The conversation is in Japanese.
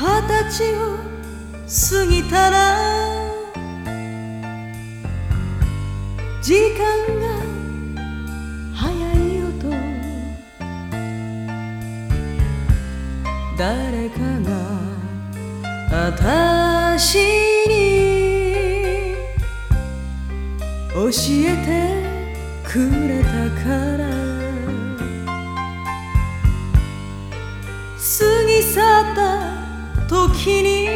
二十歳を過ぎたら時間が早いよと誰かが私に教えてくれたから過ぎ去った時に